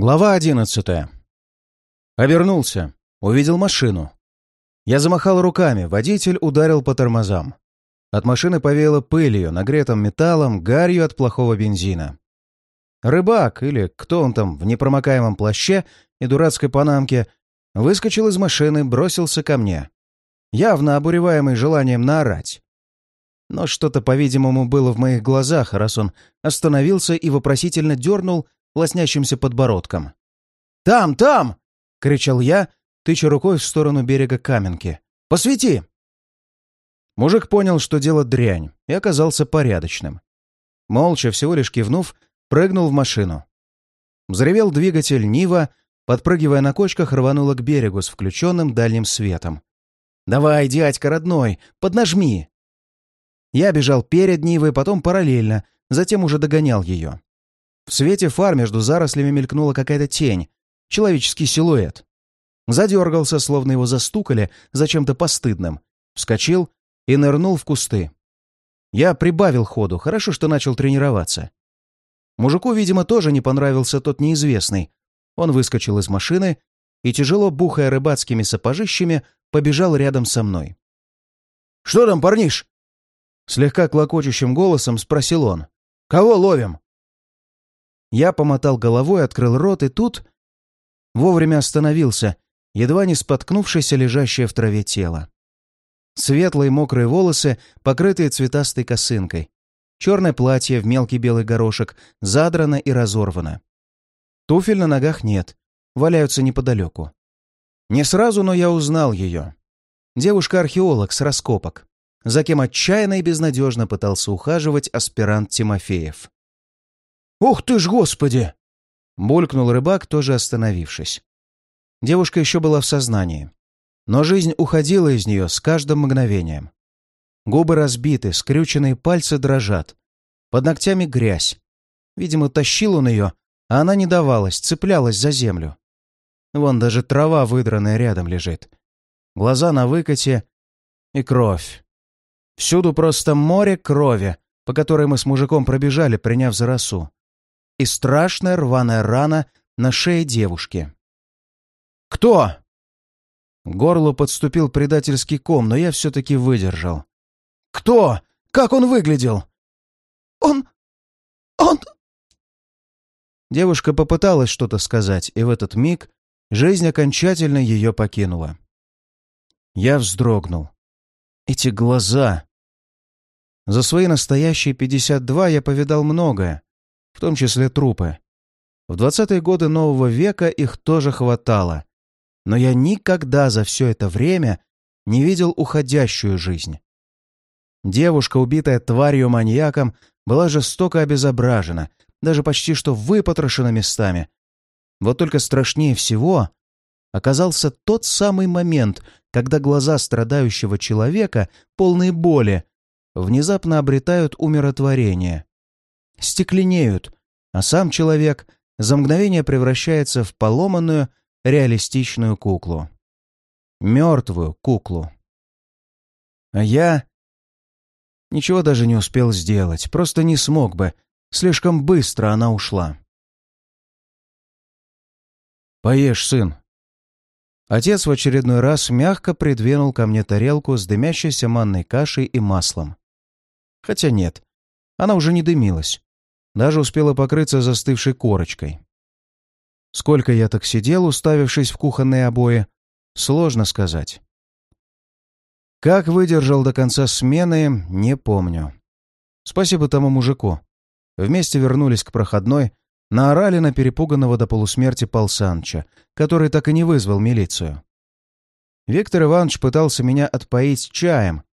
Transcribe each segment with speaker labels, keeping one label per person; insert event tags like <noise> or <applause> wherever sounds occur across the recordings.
Speaker 1: Глава одиннадцатая. Обернулся. Увидел машину. Я замахал руками, водитель ударил по тормозам. От машины повеяло пылью, нагретым металлом, гарью от плохого бензина. Рыбак, или кто он там, в непромокаемом плаще и дурацкой панамке, выскочил из машины, бросился ко мне. Явно обуреваемый желанием наорать. Но что-то, по-видимому, было в моих глазах, раз он остановился и вопросительно дернул лоснящимся подбородком. «Там, там!» — кричал я, тыча рукой в сторону берега Каменки. «Посвети!» Мужик понял, что дело дрянь, и оказался порядочным. Молча, всего лишь кивнув, прыгнул в машину. Взревел двигатель Нива, подпрыгивая на кочках, рванула к берегу с включенным дальним светом. «Давай, дядька родной, поднажми!» Я бежал перед Нивой, потом параллельно, затем уже догонял ее. В свете фар между зарослями мелькнула какая-то тень, человеческий силуэт. Задергался, словно его застукали за чем-то постыдным, вскочил и нырнул в кусты. Я прибавил ходу, хорошо, что начал тренироваться. Мужику, видимо, тоже не понравился тот неизвестный. Он выскочил из машины и, тяжело бухая рыбацкими сапожищами, побежал рядом со мной. «Что там, парниш?» Слегка клокочущим голосом спросил он. «Кого ловим?» Я помотал головой, открыл рот, и тут... Вовремя остановился, едва не споткнувшись лежащее в траве тело. Светлые мокрые волосы, покрытые цветастой косынкой. Черное платье в мелкий белый горошек, задрано и разорвано. Туфель на ногах нет, валяются неподалеку. Не сразу, но я узнал ее. Девушка-археолог с раскопок, за кем отчаянно и безнадежно пытался ухаживать аспирант Тимофеев. «Ух ты ж, господи!» — булькнул рыбак, тоже остановившись. Девушка еще была в сознании, но жизнь уходила из нее с каждым мгновением. Губы разбиты, скрюченные пальцы дрожат. Под ногтями грязь. Видимо, тащил он ее, а она не давалась, цеплялась за землю. Вон даже трава выдранная рядом лежит. Глаза на выкате и кровь. Всюду просто море крови, по которой мы с мужиком пробежали, приняв за росу и страшная рваная рана на шее девушки. «Кто?» К горлу подступил предательский ком, но я все-таки выдержал. «Кто? Как он выглядел?» «Он... он...» Девушка попыталась что-то сказать, и в этот миг жизнь окончательно ее покинула. Я вздрогнул. Эти глаза... За свои настоящие пятьдесят два я повидал многое, в том числе трупы. В двадцатые годы нового века их тоже хватало. Но я никогда за все это время не видел уходящую жизнь. Девушка, убитая тварью-маньяком, была жестоко обезображена, даже почти что выпотрошена местами. Вот только страшнее всего оказался тот самый момент, когда глаза страдающего человека, полные боли, внезапно обретают умиротворение стекленеют, а сам человек за мгновение превращается в поломанную реалистичную куклу. Мертвую куклу. А я... Ничего даже не успел сделать, просто не смог бы. Слишком быстро она ушла. «Поешь, сын». Отец в очередной раз мягко придвинул ко мне тарелку с дымящейся манной кашей и маслом. Хотя нет, она уже не дымилась даже успела покрыться застывшей корочкой. Сколько я так сидел, уставившись в кухонные обои, сложно сказать. Как выдержал до конца смены, не помню. Спасибо тому мужику. Вместе вернулись к проходной, наорали на перепуганного до полусмерти Пал Санча, который так и не вызвал милицию. Виктор Иванович пытался меня отпоить чаем,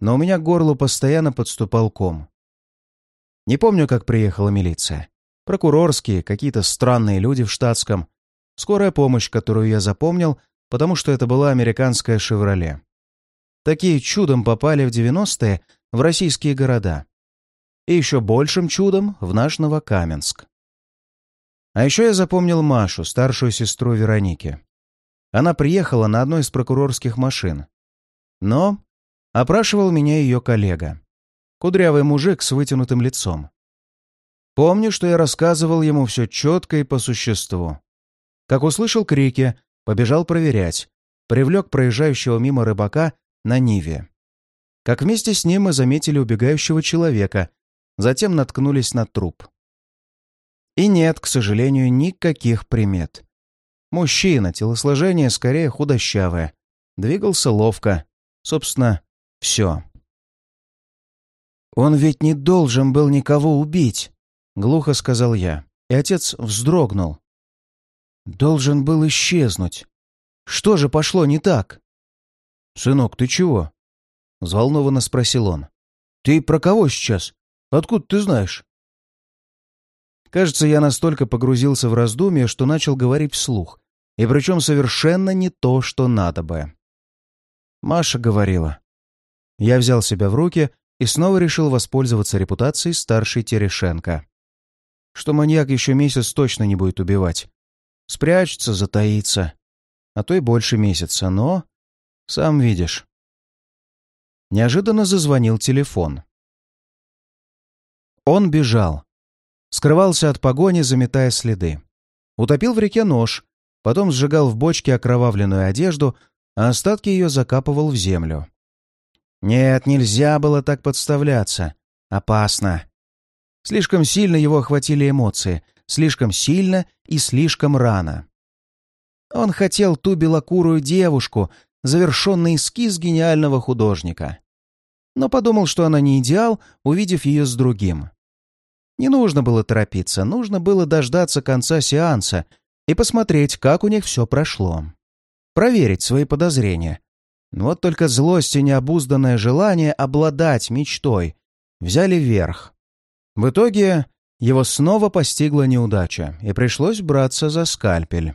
Speaker 1: но у меня к горлу постоянно подступал ком. Не помню, как приехала милиция. Прокурорские, какие-то странные люди в штатском. Скорая помощь, которую я запомнил, потому что это была американская «Шевроле». Такие чудом попали в 90-е в российские города. И еще большим чудом в наш Новокаменск. А еще я запомнил Машу, старшую сестру Вероники. Она приехала на одной из прокурорских машин. Но опрашивал меня ее коллега. Кудрявый мужик с вытянутым лицом. Помню, что я рассказывал ему все четко и по существу. Как услышал крики, побежал проверять, привлек проезжающего мимо рыбака на Ниве. Как вместе с ним мы заметили убегающего человека, затем наткнулись на труп. И нет, к сожалению, никаких примет. Мужчина, телосложение скорее худощавое, двигался ловко. Собственно, все. «Он ведь не должен был никого убить», — глухо сказал я, и отец вздрогнул. «Должен был исчезнуть. Что же пошло не так?» «Сынок, ты чего?» — взволнованно спросил он. «Ты про кого сейчас? Откуда ты знаешь?» Кажется, я настолько погрузился в раздумье, что начал говорить вслух, и причем совершенно не то, что надо бы. Маша говорила. Я взял себя в руки и снова решил воспользоваться репутацией старшей Терешенко. Что маньяк еще месяц точно не будет убивать. Спрячется, затаится. А то и больше месяца, но... Сам видишь. Неожиданно зазвонил телефон. Он бежал. Скрывался от погони, заметая следы. Утопил в реке нож, потом сжигал в бочке окровавленную одежду, а остатки ее закапывал в землю. Нет, нельзя было так подставляться. Опасно. Слишком сильно его охватили эмоции, слишком сильно и слишком рано. Он хотел ту белокурую девушку, завершенный эскиз гениального художника. Но подумал, что она не идеал, увидев ее с другим. Не нужно было торопиться, нужно было дождаться конца сеанса и посмотреть, как у них все прошло. Проверить свои подозрения, вот только злость и необузданное желание обладать мечтой взяли верх. В итоге его снова постигла неудача, и пришлось браться за скальпель.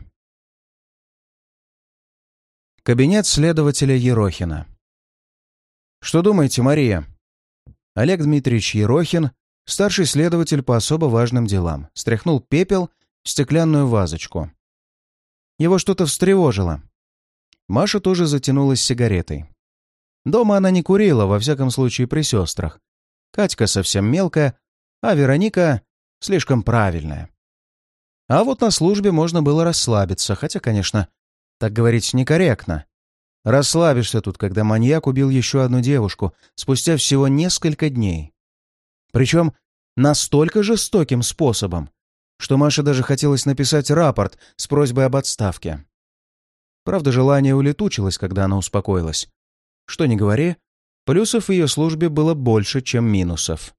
Speaker 1: Кабинет следователя Ерохина. «Что думаете, Мария?» Олег Дмитриевич Ерохин, старший следователь по особо важным делам, стряхнул пепел в стеклянную вазочку. Его что-то встревожило. Маша тоже затянулась сигаретой. Дома она не курила, во всяком случае при сестрах. Катька совсем мелкая, а Вероника слишком правильная. А вот на службе можно было расслабиться, хотя, конечно, так говорить некорректно. Расслабишься тут, когда маньяк убил еще одну девушку спустя всего несколько дней. Причем настолько жестоким способом, что Маше даже хотелось написать рапорт с просьбой об отставке. Правда, желание улетучилось, когда она успокоилась. Что ни говори, плюсов в ее службе было больше, чем минусов.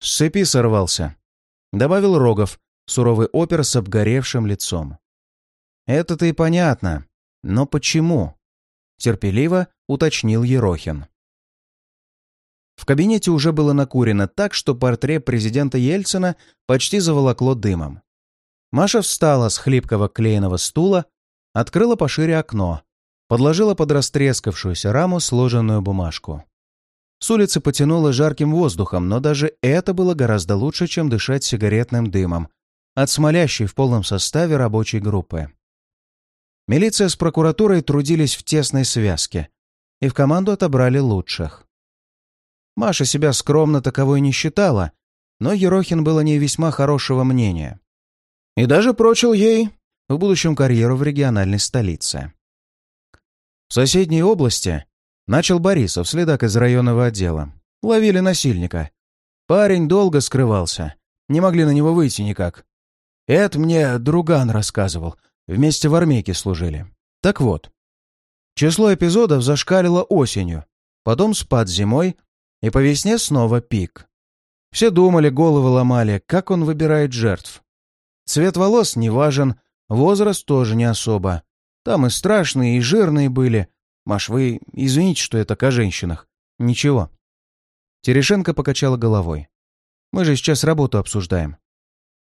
Speaker 1: «С цепи сорвался», — добавил Рогов, суровый опер с обгоревшим лицом. «Это-то и понятно. Но почему?» — терпеливо уточнил Ерохин. В кабинете уже было накурено так, что портрет президента Ельцина почти заволокло дымом. Маша встала с хлипкого клееного стула, открыла пошире окно, подложила под растрескавшуюся раму сложенную бумажку. С улицы потянуло жарким воздухом, но даже это было гораздо лучше, чем дышать сигаретным дымом от смолящей в полном составе рабочей группы. Милиция с прокуратурой трудились в тесной связке и в команду отобрали лучших. Маша себя скромно таковой не считала, но Ерохин был о весьма хорошего мнения. И даже прочил ей в будущем карьеру в региональной столице. В соседней области начал Борисов, следак из районного отдела. Ловили насильника. Парень долго скрывался. Не могли на него выйти никак. Это мне друган рассказывал. Вместе в армейке служили. Так вот. Число эпизодов зашкалило осенью. Потом спад зимой. И по весне снова пик. Все думали, головы ломали, как он выбирает жертв. Цвет волос не важен, Возраст тоже не особо. Там и страшные, и жирные были. Маш, вы извините, что это о женщинах. Ничего. Терешенко покачала головой. Мы же сейчас работу обсуждаем.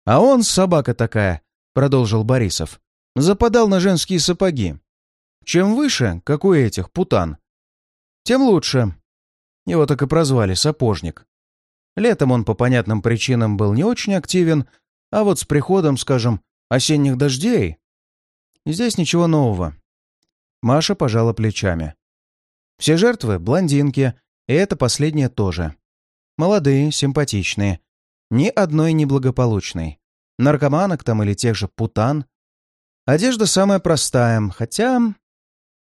Speaker 1: А он, собака такая, продолжил Борисов, западал на женские сапоги. Чем выше, как у этих, путан, тем лучше. Его так и прозвали сапожник. Летом он по понятным причинам был не очень активен, а вот с приходом, скажем, осенних дождей. Здесь ничего нового. Маша пожала плечами. Все жертвы — блондинки, и это последнее тоже. Молодые, симпатичные. Ни одной неблагополучной. Наркоманок там или тех же путан. Одежда самая простая, хотя...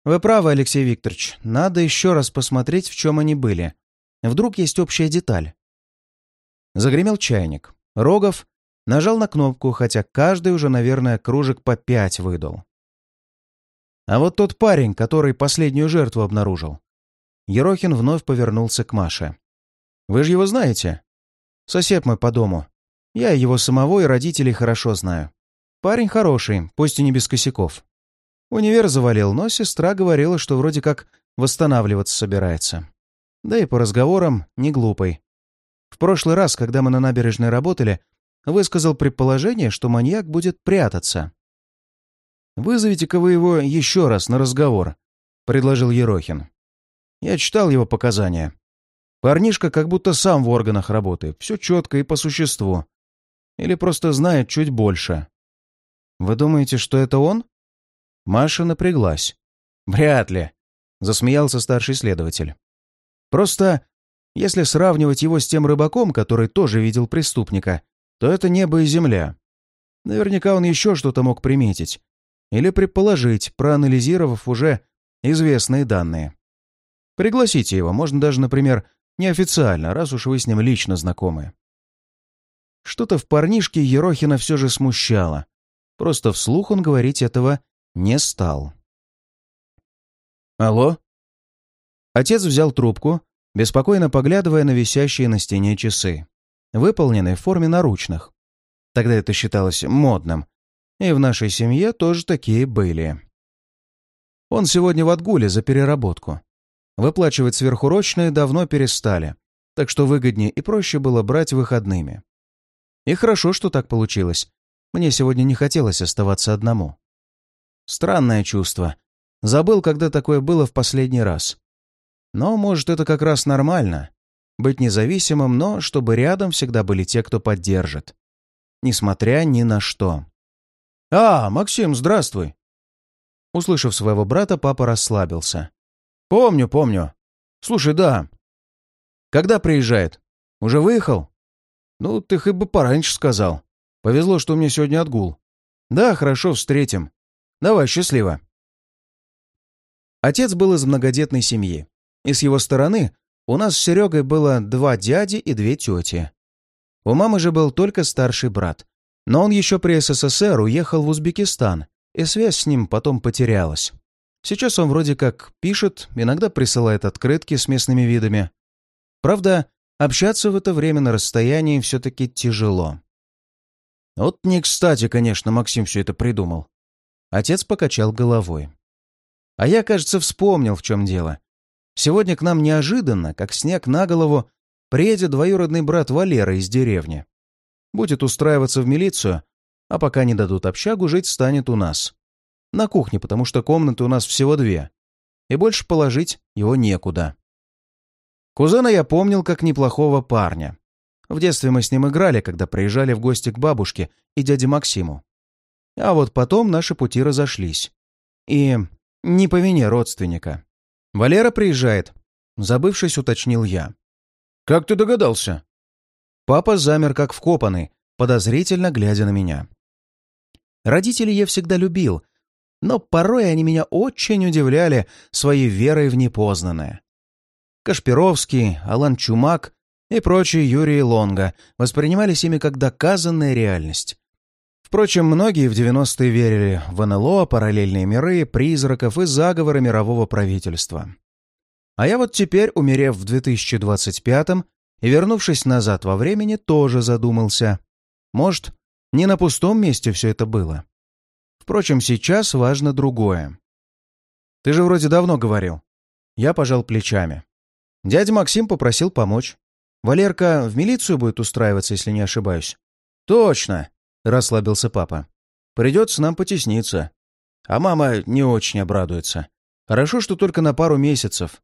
Speaker 1: Вы правы, Алексей Викторович, надо еще раз посмотреть, в чем они были. Вдруг есть общая деталь. Загремел чайник. Рогов нажал на кнопку, хотя каждый уже, наверное, кружек по пять выдал. А вот тот парень, который последнюю жертву обнаружил. Ерохин вновь повернулся к Маше. «Вы же его знаете?» «Сосед мой по дому. Я его самого и родителей хорошо знаю. Парень хороший, пусть и не без косяков. Универ завалил, но сестра говорила, что вроде как восстанавливаться собирается. Да и по разговорам не глупый. В прошлый раз, когда мы на набережной работали, высказал предположение, что маньяк будет прятаться. «Вызовите-ка вы его еще раз на разговор», — предложил Ерохин. Я читал его показания. Парнишка как будто сам в органах работает, все четко и по существу. Или просто знает чуть больше. Вы думаете, что это он? Маша напряглась. Вряд ли, засмеялся старший следователь. Просто, если сравнивать его с тем рыбаком, который тоже видел преступника, то это небо и земля. Наверняка он еще что-то мог приметить, или предположить, проанализировав уже известные данные. Пригласите его, можно даже, например, неофициально, раз уж вы с ним лично знакомы. Что-то в парнишке Ерохина все же смущало. Просто вслух он говорить этого не стал. «Алло?» Отец взял трубку, беспокойно поглядывая на висящие на стене часы, выполненные в форме наручных. Тогда это считалось модным, и в нашей семье тоже такие были. Он сегодня в отгуле за переработку. Выплачивать сверхурочные давно перестали, так что выгоднее и проще было брать выходными. И хорошо, что так получилось. Мне сегодня не хотелось оставаться одному. Странное чувство. Забыл, когда такое было в последний раз. Но, может, это как раз нормально. Быть независимым, но чтобы рядом всегда были те, кто поддержит. Несмотря ни на что. «А, Максим, здравствуй!» Услышав своего брата, папа расслабился. «Помню, помню. Слушай, да. Когда приезжает? Уже выехал?» «Ну, ты хоть бы пораньше сказал. Повезло, что у меня сегодня отгул. Да, хорошо, встретим. Давай, счастливо». Отец был из многодетной семьи. И с его стороны у нас с Серегой было два дяди и две тети. У мамы же был только старший брат, но он еще при СССР уехал в Узбекистан, и связь с ним потом потерялась. Сейчас он вроде как пишет, иногда присылает открытки с местными видами. Правда, общаться в это время на расстоянии все-таки тяжело. Вот не кстати, конечно, Максим все это придумал. Отец покачал головой. А я, кажется, вспомнил, в чем дело. Сегодня к нам неожиданно, как снег на голову, приедет двоюродный брат Валера из деревни. Будет устраиваться в милицию, а пока не дадут общагу, жить станет у нас. На кухне, потому что комнаты у нас всего две. И больше положить его некуда. Кузена я помнил как неплохого парня. В детстве мы с ним играли, когда приезжали в гости к бабушке и дяде Максиму. А вот потом наши пути разошлись. И не по вине родственника. Валера приезжает. Забывшись, уточнил я. «Как ты догадался?» Папа замер как вкопанный, подозрительно глядя на меня. Родителей я всегда любил, но порой они меня очень удивляли своей верой в непознанное. Кашпировский, Алан Чумак и прочие Юрии Лонга воспринимались ими как доказанная реальность. Впрочем, многие в 90-е верили в НЛО, параллельные миры, призраков и заговоры мирового правительства. А я вот теперь, умерев в 2025-м, и, вернувшись назад во времени, тоже задумался. Может, не на пустом месте все это было? Впрочем, сейчас важно другое. Ты же вроде давно говорил. Я пожал плечами. Дядя Максим попросил помочь. Валерка в милицию будет устраиваться, если не ошибаюсь. Точно, расслабился папа. Придется нам потесниться. А мама не очень обрадуется. Хорошо, что только на пару месяцев.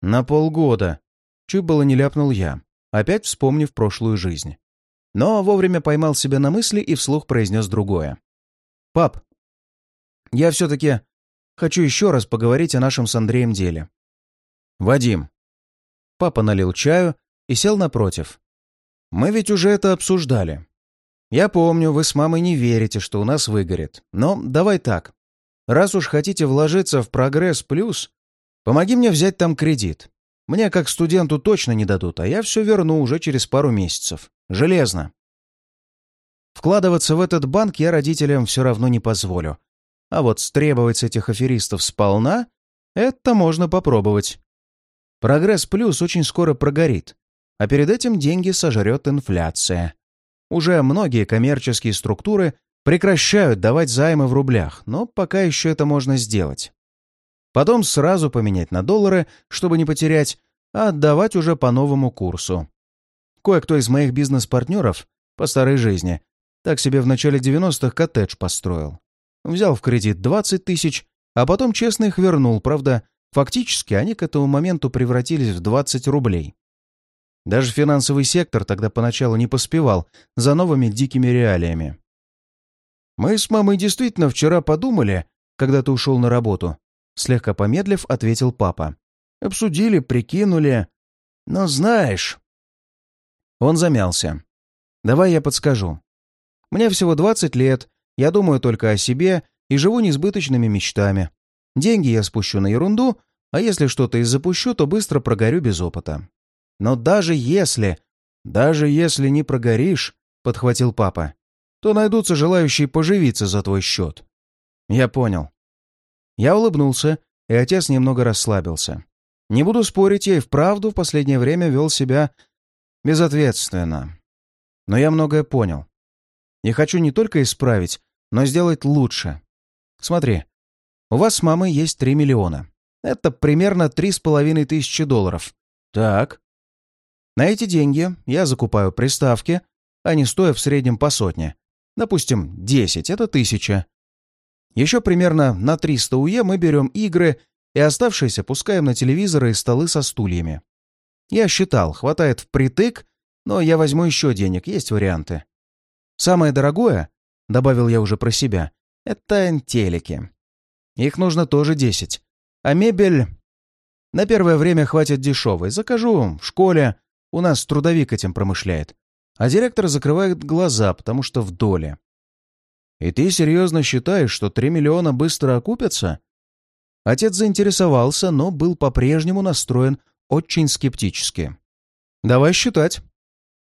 Speaker 1: На полгода, Чуть было не ляпнул я, опять вспомнив прошлую жизнь. Но вовремя поймал себя на мысли и вслух произнес другое. «Пап, я все-таки хочу еще раз поговорить о нашем с Андреем деле». «Вадим». Папа налил чаю и сел напротив. Мы ведь уже это обсуждали. Я помню, вы с мамой не верите, что у нас выгорит. Но давай так. Раз уж хотите вложиться в прогресс плюс, помоги мне взять там кредит. Мне как студенту точно не дадут, а я все верну уже через пару месяцев. Железно. Вкладываться в этот банк я родителям все равно не позволю. А вот стребовать с этих аферистов сполна — это можно попробовать. Прогресс плюс очень скоро прогорит, а перед этим деньги сожрет инфляция. Уже многие коммерческие структуры прекращают давать займы в рублях, но пока еще это можно сделать. Потом сразу поменять на доллары, чтобы не потерять, а отдавать уже по новому курсу. Кое-кто из моих бизнес-партнеров по старой жизни так себе в начале 90-х коттедж построил. Взял в кредит 20 тысяч, а потом честно их вернул, правда, фактически они к этому моменту превратились в 20 рублей. Даже финансовый сектор тогда поначалу не поспевал за новыми дикими реалиями. «Мы с мамой действительно вчера подумали, когда ты ушел на работу», слегка помедлив, ответил папа. «Обсудили, прикинули. Но знаешь...» Он замялся. «Давай я подскажу. Мне всего 20 лет, я думаю только о себе и живу несбыточными мечтами. Деньги я спущу на ерунду, а если что-то и запущу, то быстро прогорю без опыта. Но даже если... Даже если не прогоришь, — подхватил папа, — то найдутся желающие поживиться за твой счет. Я понял. Я улыбнулся, и отец немного расслабился. Не буду спорить, я и вправду в последнее время вел себя безответственно. Но я многое понял. Я хочу не только исправить, но сделать лучше. Смотри, у вас с мамой есть 3 миллиона. Это примерно три с половиной тысячи долларов. Так. На эти деньги я закупаю приставки, они стоят в среднем по сотне. Допустим, 10 — это тысяча. Еще примерно на 300 УЕ мы берем игры и оставшиеся пускаем на телевизоры и столы со стульями. Я считал, хватает впритык, но я возьму еще денег, есть варианты. Самое дорогое, добавил я уже про себя, это телеки. Их нужно тоже 10. А мебель... На первое время хватит дешевой. Закажу в школе, у нас трудовик этим промышляет. А директор закрывает глаза, потому что в доле. И ты серьезно считаешь, что 3 миллиона быстро окупятся? Отец заинтересовался, но был по-прежнему настроен очень скептически. Давай считать.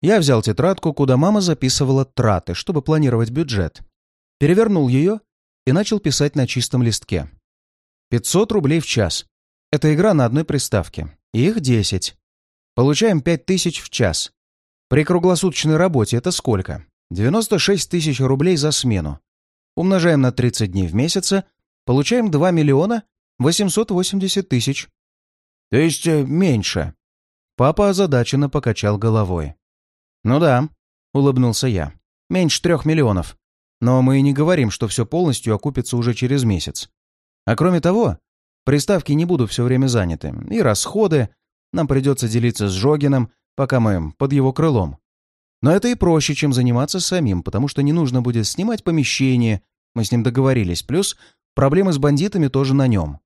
Speaker 1: Я взял тетрадку, куда мама записывала траты, чтобы планировать бюджет. Перевернул ее и начал писать на чистом листке. 500 рублей в час. Это игра на одной приставке. Их 10. Получаем 5000 в час. При круглосуточной работе это сколько? 96 тысяч рублей за смену. Умножаем на 30 дней в месяце, получаем 2 миллиона 880 тысяч. То есть э, меньше. Папа озадаченно покачал головой. «Ну да», — улыбнулся я. «Меньше трех миллионов. Но мы и не говорим, что все полностью окупится уже через месяц. А кроме того, приставки не будут все время заняты, и расходы, нам придется делиться с Жогиным, пока мы под его крылом. Но это и проще, чем заниматься самим, потому что не нужно будет снимать помещение, мы с ним договорились, плюс проблемы с бандитами тоже на нем.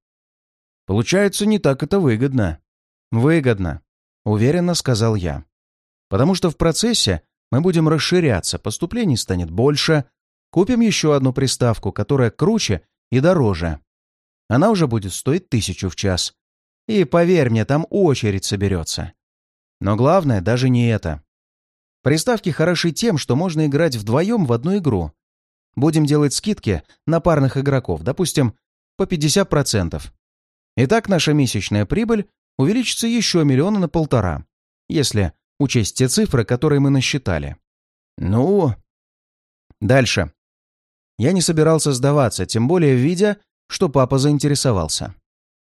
Speaker 1: Получается, не так это выгодно. Выгодно, уверенно сказал я. Потому что в процессе мы будем расширяться, поступлений станет больше, купим еще одну приставку, которая круче и дороже. Она уже будет стоить тысячу в час. И поверь мне, там очередь соберется. Но главное даже не это. Приставки хороши тем, что можно играть вдвоем в одну игру. Будем делать скидки на парных игроков, допустим, по 50%. Итак, наша месячная прибыль увеличится еще миллиона на полтора, если учесть те цифры, которые мы насчитали. Ну... Дальше. Я не собирался сдаваться, тем более видя, что папа заинтересовался.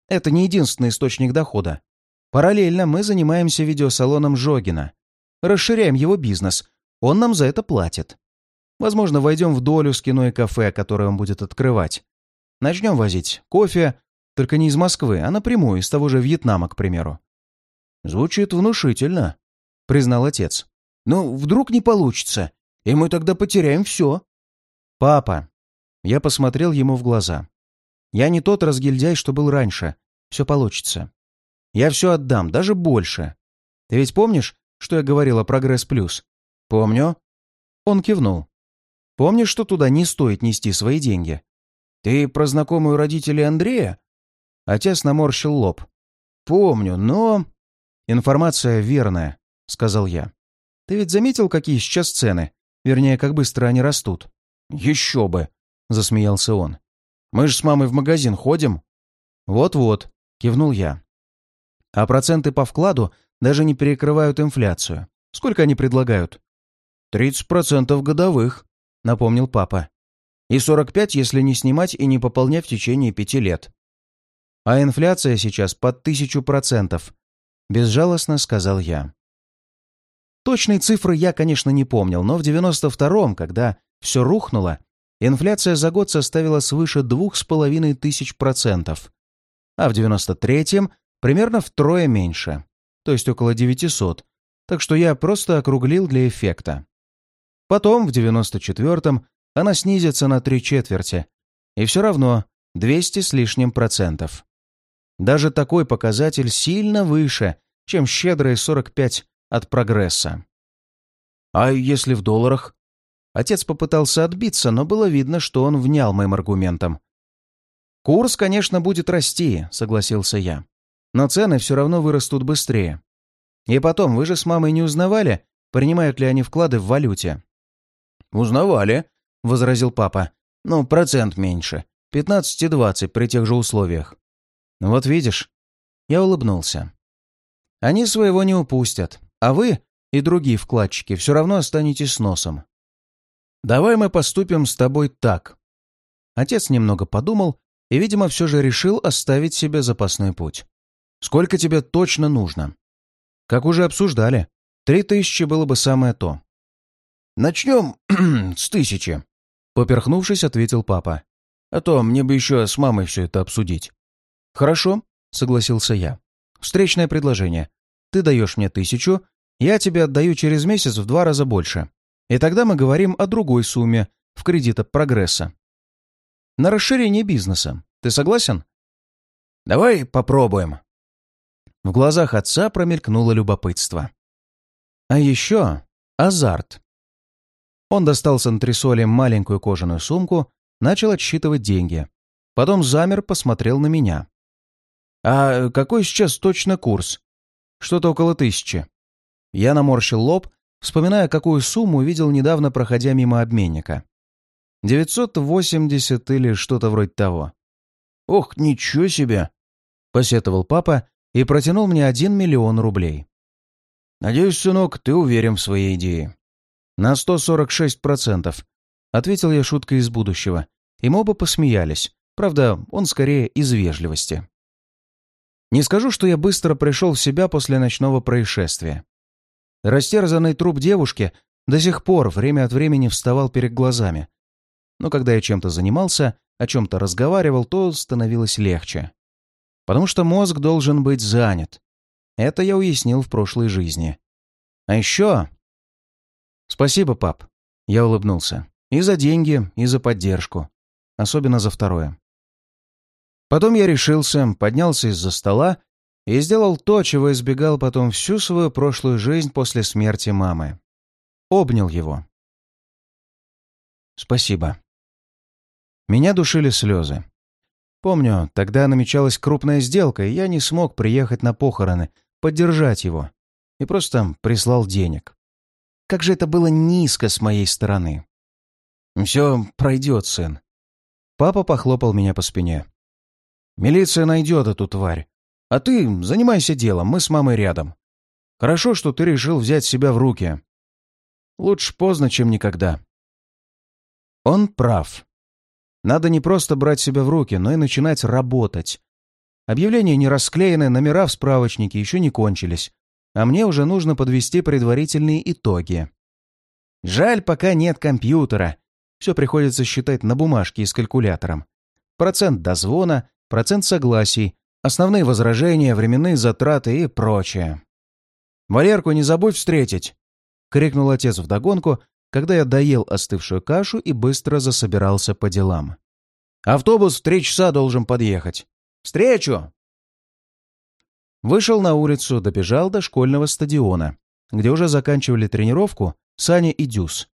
Speaker 1: Это не единственный источник дохода. Параллельно мы занимаемся видеосалоном Жогина. Расширяем его бизнес. Он нам за это платит. Возможно, войдем в долю с кино и кафе, которое он будет открывать. Начнем возить кофе, только не из Москвы, а напрямую, из того же Вьетнама, к примеру. «Звучит внушительно», — признал отец. «Ну, вдруг не получится, и мы тогда потеряем все». «Папа», — я посмотрел ему в глаза. Я не тот разгильдяй, что был раньше. Все получится. Я все отдам, даже больше. Ты ведь помнишь, что я говорил о Прогресс Плюс? «Помню». Он кивнул. «Помнишь, что туда не стоит нести свои деньги? Ты про знакомую родителей Андрея?» Отец наморщил лоб. «Помню, но...» «Информация верная», — сказал я. «Ты ведь заметил, какие сейчас цены? Вернее, как быстро они растут?» «Еще бы!» — засмеялся он. «Мы же с мамой в магазин ходим». «Вот-вот», — кивнул я. «А проценты по вкладу даже не перекрывают инфляцию. Сколько они предлагают?» «Тридцать процентов годовых», — напомнил папа. «И сорок пять, если не снимать и не пополнять в течение пяти лет». «А инфляция сейчас под тысячу процентов», — безжалостно сказал я. Точные цифры я, конечно, не помнил, но в 92-м, когда все рухнуло, инфляция за год составила свыше двух с половиной тысяч процентов, а в 93-м примерно втрое меньше, то есть около 900, так что я просто округлил для эффекта. Потом, в 94-м, она снизится на три четверти, и все равно 200 с лишним процентов. Даже такой показатель сильно выше, чем щедрые 45 от прогресса. А если в долларах? Отец попытался отбиться, но было видно, что он внял моим аргументам. «Курс, конечно, будет расти», — согласился я. «Но цены все равно вырастут быстрее. И потом, вы же с мамой не узнавали, принимают ли они вклады в валюте?» «Узнавали», — возразил папа. «Ну, процент меньше. 15-20 при тех же условиях». «Вот видишь». Я улыбнулся. «Они своего не упустят. А вы и другие вкладчики все равно останетесь с носом. Давай мы поступим с тобой так. Отец немного подумал и, видимо, все же решил оставить себе запасной путь. Сколько тебе точно нужно? Как уже обсуждали, три тысячи было бы самое то. Начнем <clears throat> с тысячи. Поперхнувшись, ответил папа. А то мне бы еще с мамой все это обсудить. Хорошо, согласился я. Встречное предложение. Ты даешь мне тысячу, я тебе отдаю через месяц в два раза больше. И тогда мы говорим о другой сумме в кредит прогресса. На расширение бизнеса. Ты согласен? Давай попробуем. В глазах отца промелькнуло любопытство. А еще азарт. Он достал с антресолем маленькую кожаную сумку, начал отсчитывать деньги. Потом замер, посмотрел на меня. «А какой сейчас точно курс?» «Что-то около тысячи». Я наморщил лоб, вспоминая, какую сумму увидел недавно, проходя мимо обменника. 980 или что-то вроде того. «Ох, ничего себе!» — посетовал папа и протянул мне один миллион рублей. «Надеюсь, сынок, ты уверен в своей идее». «На 146%, — ответил я шуткой из будущего, и мы оба посмеялись. Правда, он скорее из вежливости. Не скажу, что я быстро пришел в себя после ночного происшествия. Растерзанный труп девушки до сих пор время от времени вставал перед глазами. Но когда я чем-то занимался, о чем-то разговаривал, то становилось легче. Потому что мозг должен быть занят. Это я уяснил в прошлой жизни. А еще... Спасибо, пап. Я улыбнулся. И за деньги, и за поддержку. Особенно за второе. Потом я решился, поднялся из-за стола и сделал то, чего избегал потом всю свою прошлую жизнь после смерти мамы. Обнял его. «Спасибо». Меня душили слезы. Помню, тогда намечалась крупная сделка, и я не смог приехать на похороны, поддержать его, и просто прислал денег. Как же это было низко с моей стороны. «Все пройдет, сын». Папа похлопал меня по спине. «Милиция найдет эту тварь. А ты занимайся делом, мы с мамой рядом. Хорошо, что ты решил взять себя в руки. Лучше поздно, чем никогда. Он прав. Надо не просто брать себя в руки, но и начинать работать. Объявления не расклеены, номера в справочнике еще не кончились, а мне уже нужно подвести предварительные итоги. Жаль, пока нет компьютера. Все приходится считать на бумажке и с калькулятором. Процент дозвона, процент согласий, Основные возражения, временные затраты и прочее. «Валерку не забудь встретить!» — крикнул отец вдогонку, когда я доел остывшую кашу и быстро засобирался по делам. «Автобус в три часа должен подъехать. Встречу!» Вышел на улицу, добежал до школьного стадиона, где уже заканчивали тренировку, Саня и Дюс.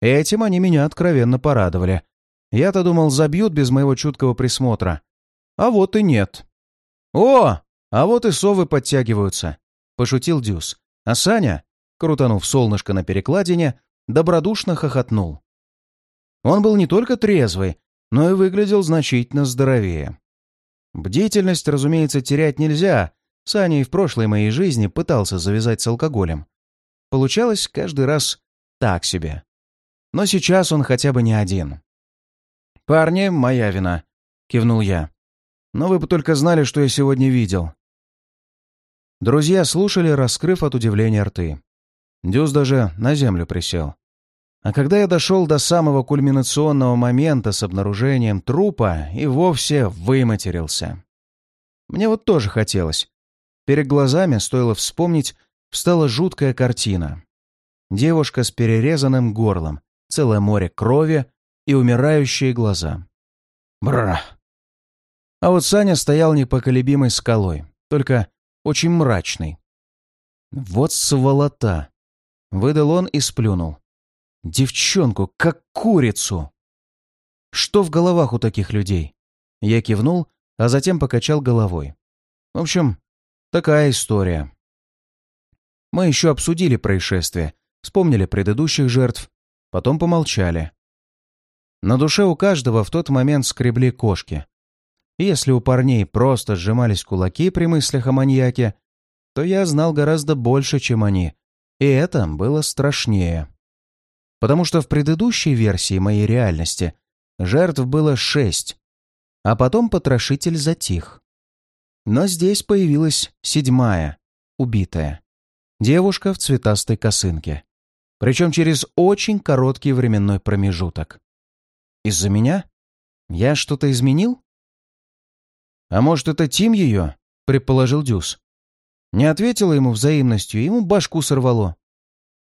Speaker 1: Этим они меня откровенно порадовали. Я-то думал, забьют без моего чуткого присмотра. А вот и нет. «О, а вот и совы подтягиваются», — пошутил Дюс. А Саня, крутанув солнышко на перекладине, добродушно хохотнул. Он был не только трезвый, но и выглядел значительно здоровее. Бдительность, разумеется, терять нельзя. Саня и в прошлой моей жизни пытался завязать с алкоголем. Получалось каждый раз так себе. Но сейчас он хотя бы не один. «Парни, моя вина», — кивнул я. «Но вы бы только знали, что я сегодня видел». Друзья слушали, раскрыв от удивления рты. Дюс даже на землю присел. А когда я дошел до самого кульминационного момента с обнаружением трупа, и вовсе выматерился. Мне вот тоже хотелось. Перед глазами, стоило вспомнить, встала жуткая картина. Девушка с перерезанным горлом, целое море крови и умирающие глаза. Бра! А вот Саня стоял непоколебимой скалой, только очень мрачный. Вот сволота! Выдал он и сплюнул. Девчонку, как курицу! Что в головах у таких людей? Я кивнул, а затем покачал головой. В общем, такая история. Мы еще обсудили происшествие, вспомнили предыдущих жертв, потом помолчали. На душе у каждого в тот момент скребли кошки. Если у парней просто сжимались кулаки при мыслях о маньяке, то я знал гораздо больше, чем они, и это было страшнее потому что в предыдущей версии моей реальности жертв было шесть, а потом потрошитель затих. Но здесь появилась седьмая, убитая. Девушка в цветастой косынке. Причем через очень короткий временной промежуток. Из-за меня? Я что-то изменил? А может, это Тим ее? Предположил Дюс. Не ответила ему взаимностью, ему башку сорвало.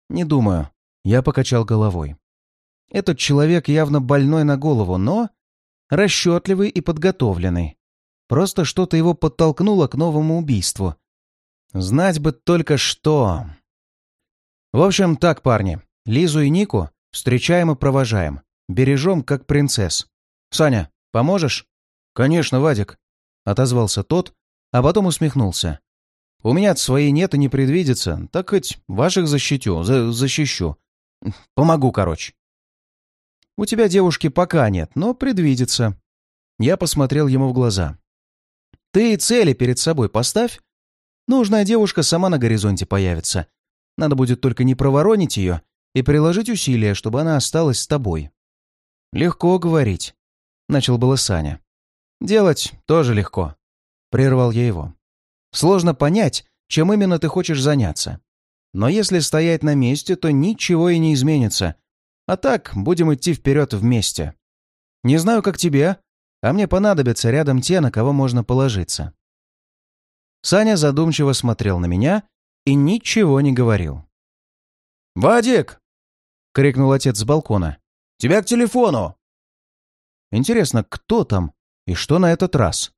Speaker 1: Не думаю. Я покачал головой. Этот человек явно больной на голову, но расчетливый и подготовленный. Просто что-то его подтолкнуло к новому убийству. Знать бы только что. В общем, так, парни. Лизу и Нику встречаем и провожаем. Бережем, как принцесс. Саня, поможешь? Конечно, Вадик. Отозвался тот, а потом усмехнулся. У меня своей нет и не предвидится, так хоть ваших защитю, за защищу. Помогу, короче. У тебя девушки пока нет, но предвидится. Я посмотрел ему в глаза. Ты цели перед собой поставь. Нужная девушка сама на горизонте появится. Надо будет только не проворонить ее и приложить усилия, чтобы она осталась с тобой. Легко говорить. Начал было Саня. Делать тоже легко. Прервал я его. Сложно понять, чем именно ты хочешь заняться. Но если стоять на месте, то ничего и не изменится. А так, будем идти вперед вместе. Не знаю, как тебе, а мне понадобятся рядом те, на кого можно положиться. Саня задумчиво смотрел на меня и ничего не говорил. «Вадик!» — крикнул отец с балкона. «Тебя к телефону!» Интересно, кто там и что на этот раз?